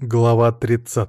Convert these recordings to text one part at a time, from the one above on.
Глава 30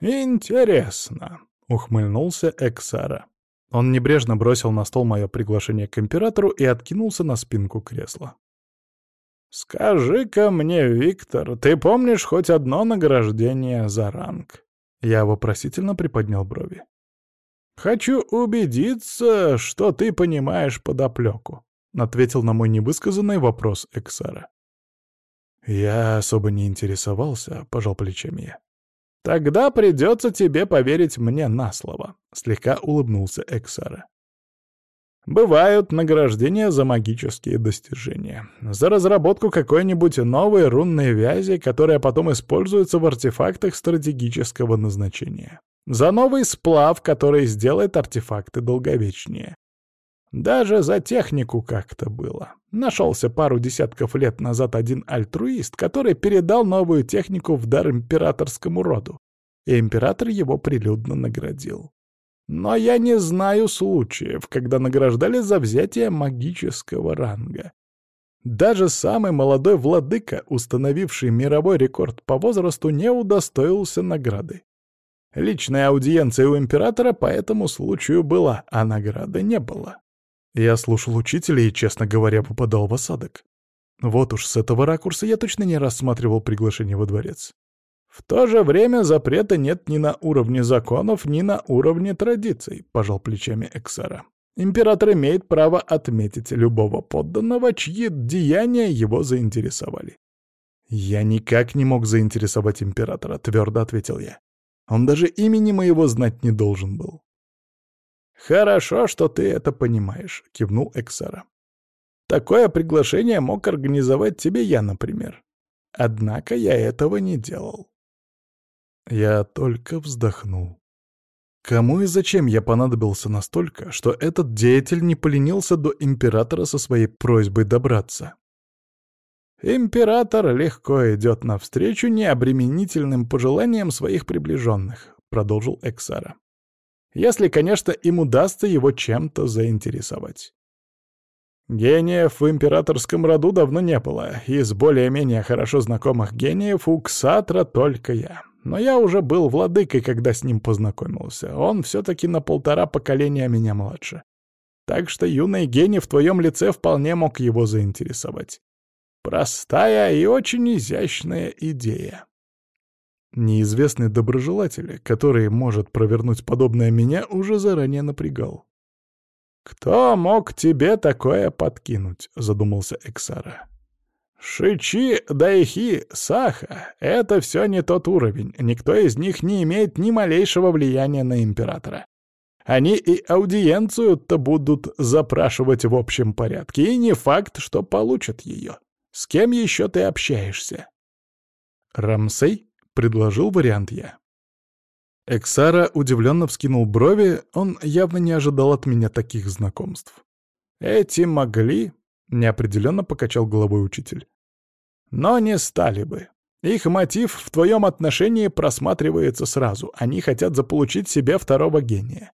«Интересно», — ухмыльнулся Эксара. Он небрежно бросил на стол мое приглашение к императору и откинулся на спинку кресла. «Скажи-ка мне, Виктор, ты помнишь хоть одно награждение за ранг?» Я вопросительно приподнял брови. «Хочу убедиться, что ты понимаешь подоплеку», — ответил на мой невысказанный вопрос Эксара. «Я особо не интересовался», — пожал плечами я. «Тогда придется тебе поверить мне на слово», — слегка улыбнулся Эксара. «Бывают награждения за магические достижения, за разработку какой-нибудь новой рунной вязи, которая потом используется в артефактах стратегического назначения, за новый сплав, который сделает артефакты долговечнее, даже за технику как-то было. Нашелся пару десятков лет назад один альтруист, который передал новую технику в дар императорскому роду, и император его прилюдно наградил. Но я не знаю случаев, когда награждали за взятие магического ранга. Даже самый молодой владыка, установивший мировой рекорд по возрасту, не удостоился награды. Личная аудиенция у императора по этому случаю была, а награды не было. Я слушал учителя и, честно говоря, попадал в осадок. Вот уж с этого ракурса я точно не рассматривал приглашение во дворец. В то же время запрета нет ни на уровне законов, ни на уровне традиций, пожал плечами Эксара. Император имеет право отметить любого подданного, чьи деяния его заинтересовали. «Я никак не мог заинтересовать императора», — твердо ответил я. «Он даже имени моего знать не должен был». «Хорошо, что ты это понимаешь», — кивнул Эксара. «Такое приглашение мог организовать тебе я, например. Однако я этого не делал». Я только вздохнул. Кому и зачем я понадобился настолько, что этот деятель не поленился до императора со своей просьбой добраться? «Император легко идет навстречу необременительным пожеланиям своих приближенных», — продолжил Эксара. Если, конечно, им удастся его чем-то заинтересовать. Гениев в императорском роду давно не было, из более-менее хорошо знакомых гениев у Ксатра только я. Но я уже был владыкой, когда с ним познакомился. Он все-таки на полтора поколения меня младше. Так что юный гений в твоем лице вполне мог его заинтересовать. Простая и очень изящная идея. Неизвестный доброжелатель, который может провернуть подобное меня, уже заранее напрягал. «Кто мог тебе такое подкинуть?» — задумался Эксара. «Шичи, Дайхи, Саха — это все не тот уровень. Никто из них не имеет ни малейшего влияния на императора. Они и аудиенцию-то будут запрашивать в общем порядке, и не факт, что получат ее. С кем еще ты общаешься?» «Рамсей?» — предложил вариант я. Эксара удивленно вскинул брови, он явно не ожидал от меня таких знакомств. «Эти могли», — неопределенно покачал головой учитель. «Но не стали бы. Их мотив в твоем отношении просматривается сразу. Они хотят заполучить себе второго гения.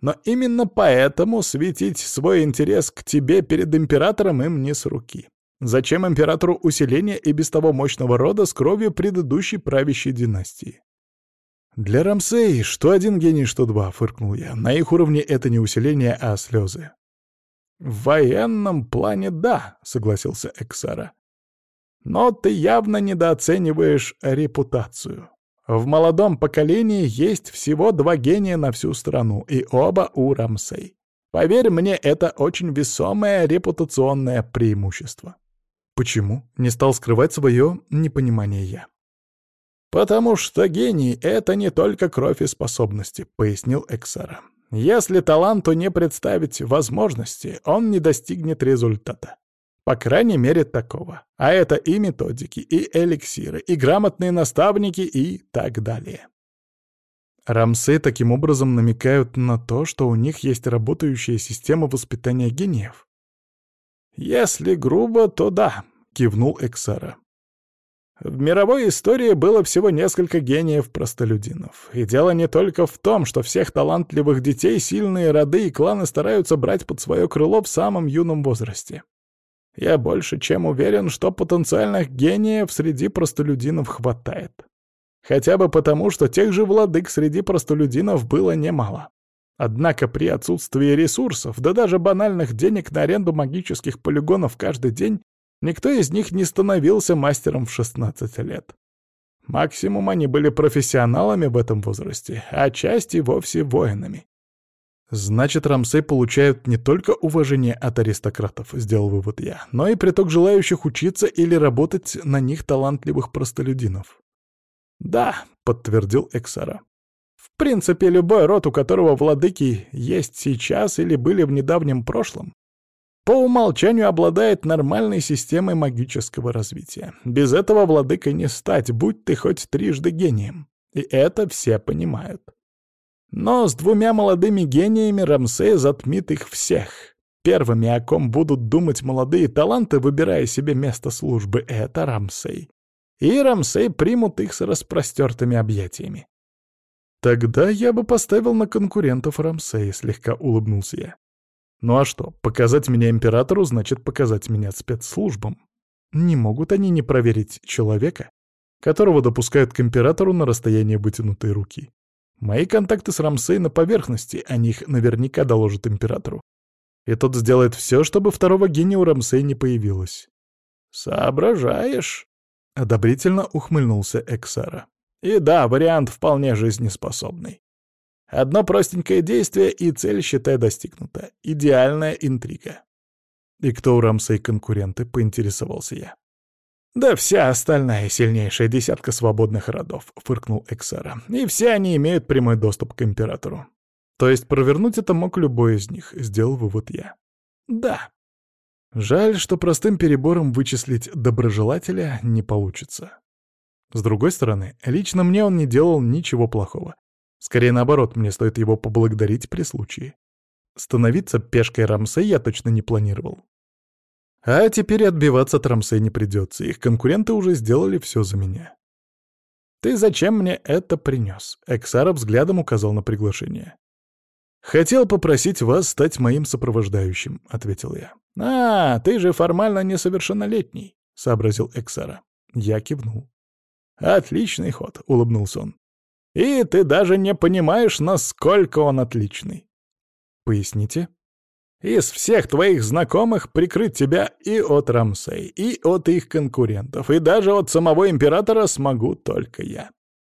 Но именно поэтому светить свой интерес к тебе перед императором им не с руки. Зачем императору усиление и без того мощного рода с кровью предыдущей правящей династии? «Для Рамсей что один гений, что два», — фыркнул я. «На их уровне это не усиление, а слезы». «В военном плане да», — согласился Эксара. «Но ты явно недооцениваешь репутацию. В молодом поколении есть всего два гения на всю страну, и оба у Рамсей. Поверь мне, это очень весомое репутационное преимущество». Почему? Не стал скрывать свое непонимание я. «Потому что гений — это не только кровь и способности», — пояснил Эксара. «Если таланту не представить возможности, он не достигнет результата. По крайней мере, такого. А это и методики, и эликсиры, и грамотные наставники, и так далее». Рамсы таким образом намекают на то, что у них есть работающая система воспитания гениев. «Если грубо, то да», — кивнул Эксара. В мировой истории было всего несколько гениев-простолюдинов. И дело не только в том, что всех талантливых детей сильные роды и кланы стараются брать под свое крыло в самом юном возрасте. Я больше чем уверен, что потенциальных гениев среди простолюдинов хватает. Хотя бы потому, что тех же владык среди простолюдинов было немало. Однако при отсутствии ресурсов, да даже банальных денег на аренду магических полигонов каждый день, никто из них не становился мастером в 16 лет. Максимум они были профессионалами в этом возрасте, а части вовсе воинами. «Значит, Рамсей получают не только уважение от аристократов», — сделал вывод я, но и приток желающих учиться или работать на них талантливых простолюдинов. «Да», — подтвердил Эксара. «В принципе, любой род, у которого владыки есть сейчас или были в недавнем прошлом, по умолчанию обладает нормальной системой магического развития. Без этого владыкой не стать, будь ты хоть трижды гением. И это все понимают. Но с двумя молодыми гениями Рамсей затмит их всех. Первыми, о ком будут думать молодые таланты, выбирая себе место службы, это Рамсей. И Рамсей примут их с распростертыми объятиями. «Тогда я бы поставил на конкурентов Рамсей», — слегка улыбнулся я. Ну а что, показать меня императору значит показать меня спецслужбам. Не могут они не проверить человека, которого допускают к императору на расстояние вытянутой руки. Мои контакты с Рамсей на поверхности, о них наверняка доложат императору. И тот сделает все, чтобы второго гения у Рамсей не появилось. «Соображаешь?» — одобрительно ухмыльнулся Эксара. «И да, вариант вполне жизнеспособный. Одно простенькое действие, и цель, считай, достигнута. Идеальная интрига. «И кто у Рамсей конкуренты?» — поинтересовался я. «Да вся остальная сильнейшая десятка свободных родов», — фыркнул Эксара. «И все они имеют прямой доступ к Императору». «То есть провернуть это мог любой из них», — сделал вывод я. «Да». Жаль, что простым перебором вычислить доброжелателя не получится. С другой стороны, лично мне он не делал ничего плохого. Скорее наоборот, мне стоит его поблагодарить при случае. Становиться пешкой Рамсей я точно не планировал. А теперь отбиваться от Рамсей не придется, их конкуренты уже сделали все за меня. «Ты зачем мне это принес?» — Эксара взглядом указал на приглашение. «Хотел попросить вас стать моим сопровождающим», — ответил я. «А, ты же формально несовершеннолетний», — сообразил Эксара. Я кивнул. «Отличный ход», — улыбнулся он. И ты даже не понимаешь, насколько он отличный. Поясните? Из всех твоих знакомых прикрыть тебя и от Рамсей, и от их конкурентов, и даже от самого императора смогу только я.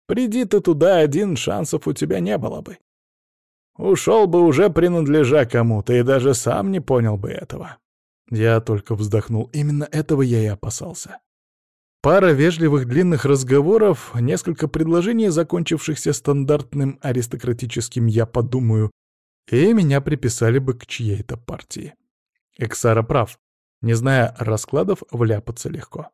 Приди ты туда один, шансов у тебя не было бы. Ушел бы уже принадлежа кому-то, и даже сам не понял бы этого. Я только вздохнул. Именно этого я и опасался. Пара вежливых длинных разговоров, несколько предложений, закончившихся стандартным аристократическим «я подумаю», и меня приписали бы к чьей-то партии. Эксара прав. Не зная раскладов, вляпаться легко.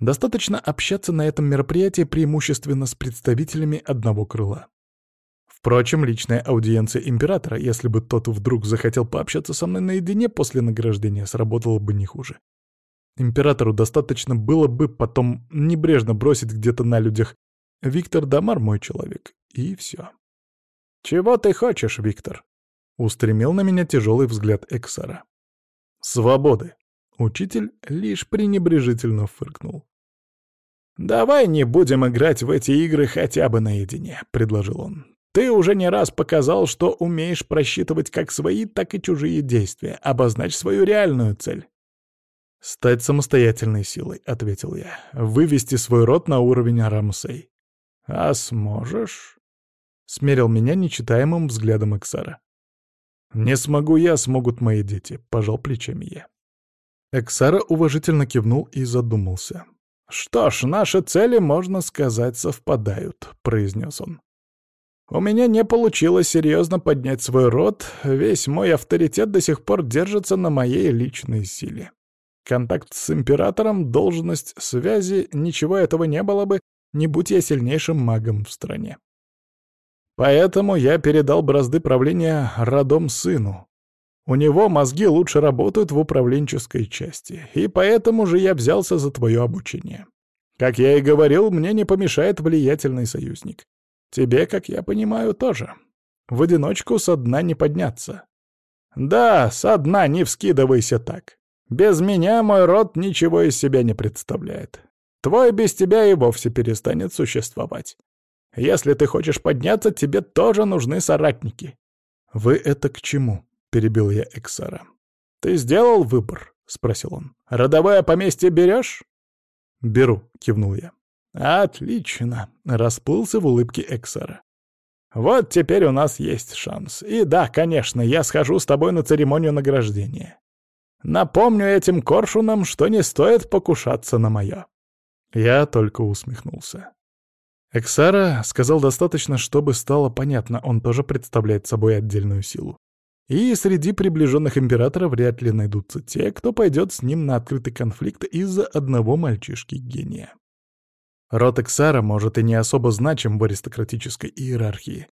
Достаточно общаться на этом мероприятии преимущественно с представителями одного крыла. Впрочем, личная аудиенция императора, если бы тот вдруг захотел пообщаться со мной наедине после награждения, сработала бы не хуже. Императору достаточно было бы потом небрежно бросить где-то на людях «Виктор Дамар мой человек» и все. «Чего ты хочешь, Виктор?» — устремил на меня тяжелый взгляд Эксара. «Свободы!» — учитель лишь пренебрежительно фыркнул. «Давай не будем играть в эти игры хотя бы наедине», — предложил он. «Ты уже не раз показал, что умеешь просчитывать как свои, так и чужие действия, обозначь свою реальную цель». «Стать самостоятельной силой», — ответил я. «Вывести свой род на уровень Рамсей». «А сможешь?» — смерил меня нечитаемым взглядом Эксара. «Не смогу я, смогут мои дети», — пожал плечами я. Эксара уважительно кивнул и задумался. «Что ж, наши цели, можно сказать, совпадают», — произнес он. «У меня не получилось серьезно поднять свой род, весь мой авторитет до сих пор держится на моей личной силе. Контакт с императором, должность, связи — ничего этого не было бы, не будь я сильнейшим магом в стране. Поэтому я передал бразды правления родом сыну. У него мозги лучше работают в управленческой части, и поэтому же я взялся за твое обучение. Как я и говорил, мне не помешает влиятельный союзник. Тебе, как я понимаю, тоже. В одиночку со дна не подняться. Да, со дна не вскидывайся так. Без меня мой род ничего из себя не представляет. Твой без тебя и вовсе перестанет существовать. Если ты хочешь подняться, тебе тоже нужны соратники». «Вы это к чему?» — перебил я Эксара. «Ты сделал выбор?» — спросил он. «Родовое поместье берешь?» «Беру», — кивнул я. «Отлично», — расплылся в улыбке Эксара. «Вот теперь у нас есть шанс. И да, конечно, я схожу с тобой на церемонию награждения. Напомню этим коршунам, что не стоит покушаться на мое». Я только усмехнулся. Эксара сказал достаточно, чтобы стало понятно, он тоже представляет собой отдельную силу. И среди приближенных императора вряд ли найдутся те, кто пойдет с ним на открытый конфликт из-за одного мальчишки-гения. Род Эксара, может, и не особо значим в аристократической иерархии.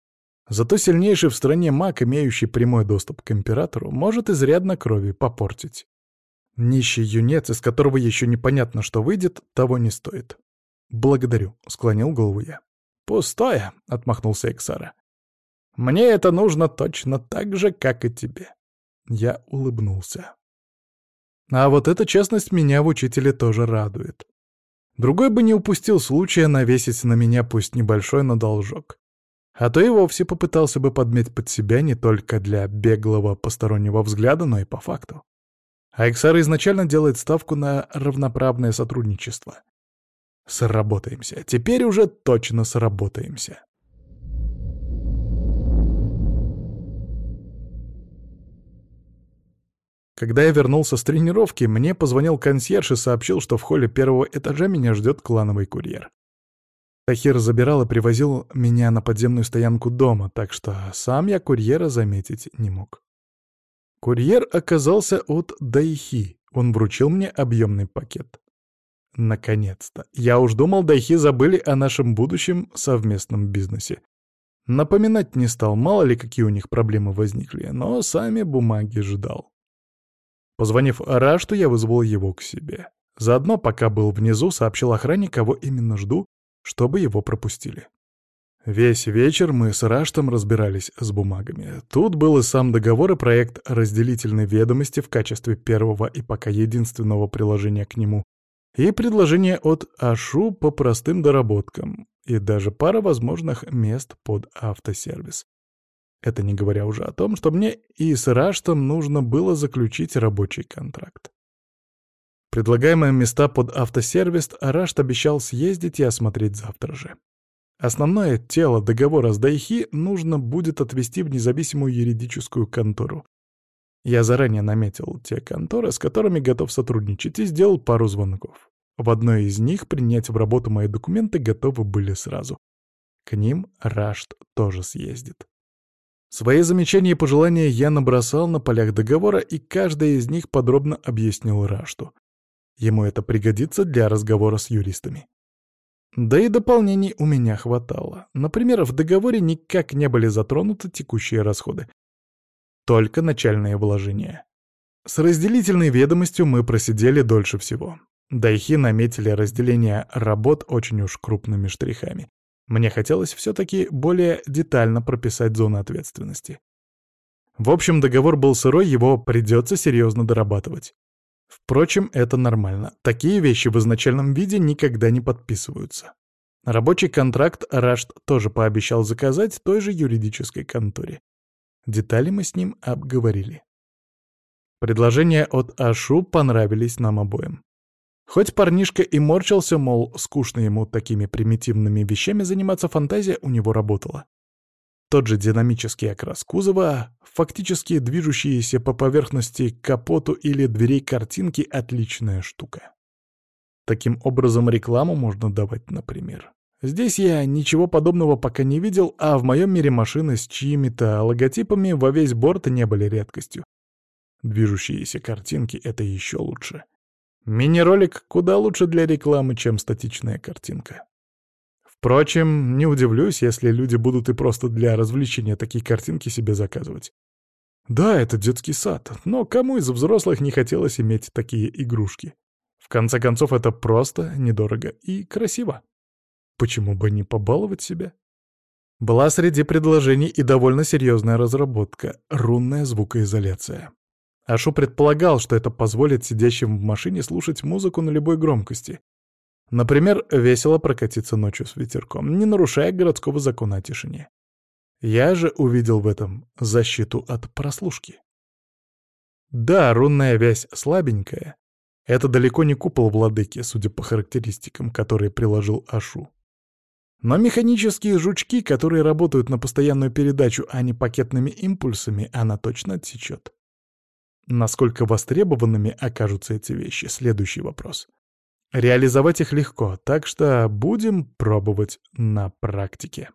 Зато сильнейший в стране маг, имеющий прямой доступ к императору, может изрядно крови попортить. Нищий юнец, из которого еще непонятно, что выйдет, того не стоит. «Благодарю», — склонил голову я. «Пустое», — отмахнулся Эксара. «Мне это нужно точно так же, как и тебе». Я улыбнулся. А вот эта честность меня в учителе тоже радует. Другой бы не упустил случая навесить на меня пусть небольшой, но должок. А то и вовсе попытался бы подметь под себя не только для беглого постороннего взгляда, но и по факту. Айксар изначально делает ставку на равноправное сотрудничество. Сработаемся. Теперь уже точно сработаемся. Когда я вернулся с тренировки, мне позвонил консьерж и сообщил, что в холле первого этажа меня ждет клановый курьер. Тахир забирал и привозил меня на подземную стоянку дома, так что сам я курьера заметить не мог. Курьер оказался от Дайхи. Он вручил мне объемный пакет. Наконец-то. Я уж думал, Дайхи забыли о нашем будущем совместном бизнесе. Напоминать не стал, мало ли какие у них проблемы возникли, но сами бумаги ждал. Позвонив Рашту, я вызвал его к себе. Заодно, пока был внизу, сообщил охране, кого именно жду, чтобы его пропустили. Весь вечер мы с Раштом разбирались с бумагами. Тут был и сам договор и проект разделительной ведомости в качестве первого и пока единственного приложения к нему, и предложение от Ашу по простым доработкам, и даже пара возможных мест под автосервис. Это не говоря уже о том, что мне и с Раштом нужно было заключить рабочий контракт. Предлагаемые места под автосервис Рашт обещал съездить и осмотреть завтра же. Основное тело договора с Дайхи нужно будет отвести в независимую юридическую контору. Я заранее наметил те конторы, с которыми готов сотрудничать, и сделал пару звонков. В одной из них принять в работу мои документы готовы были сразу. К ним Рашт тоже съездит. Свои замечания и пожелания я набросал на полях договора, и каждое из них подробно объяснил Рашту. Ему это пригодится для разговора с юристами. Да и дополнений у меня хватало. Например, в договоре никак не были затронуты текущие расходы. Только начальные вложения. С разделительной ведомостью мы просидели дольше всего. Дайхи наметили разделение работ очень уж крупными штрихами. Мне хотелось все-таки более детально прописать зоны ответственности. В общем, договор был сырой, его придется серьезно дорабатывать. Впрочем, это нормально. Такие вещи в изначальном виде никогда не подписываются. Рабочий контракт Рашт тоже пообещал заказать той же юридической конторе. Детали мы с ним обговорили. Предложения от Ашу понравились нам обоим. Хоть парнишка и морчился, мол, скучно ему такими примитивными вещами заниматься, фантазия у него работала. Тот же динамический окрас кузова, фактически движущиеся по поверхности капоту или дверей картинки — отличная штука. Таким образом рекламу можно давать, например. Здесь я ничего подобного пока не видел, а в моем мире машины с чьими-то логотипами во весь борт не были редкостью. Движущиеся картинки — это еще лучше. Мини-ролик куда лучше для рекламы, чем статичная картинка. Впрочем, не удивлюсь, если люди будут и просто для развлечения такие картинки себе заказывать. Да, это детский сад, но кому из взрослых не хотелось иметь такие игрушки? В конце концов, это просто, недорого и красиво. Почему бы не побаловать себя? Была среди предложений и довольно серьезная разработка — рунная звукоизоляция. Ашу предполагал, что это позволит сидящим в машине слушать музыку на любой громкости. Например, весело прокатиться ночью с ветерком, не нарушая городского закона о тишине. Я же увидел в этом защиту от прослушки. Да, рунная вязь слабенькая. Это далеко не купол владыки, судя по характеристикам, которые приложил Ашу. Но механические жучки, которые работают на постоянную передачу, а не пакетными импульсами, она точно отсечет. Насколько востребованными окажутся эти вещи — следующий вопрос. Реализовать их легко, так что будем пробовать на практике.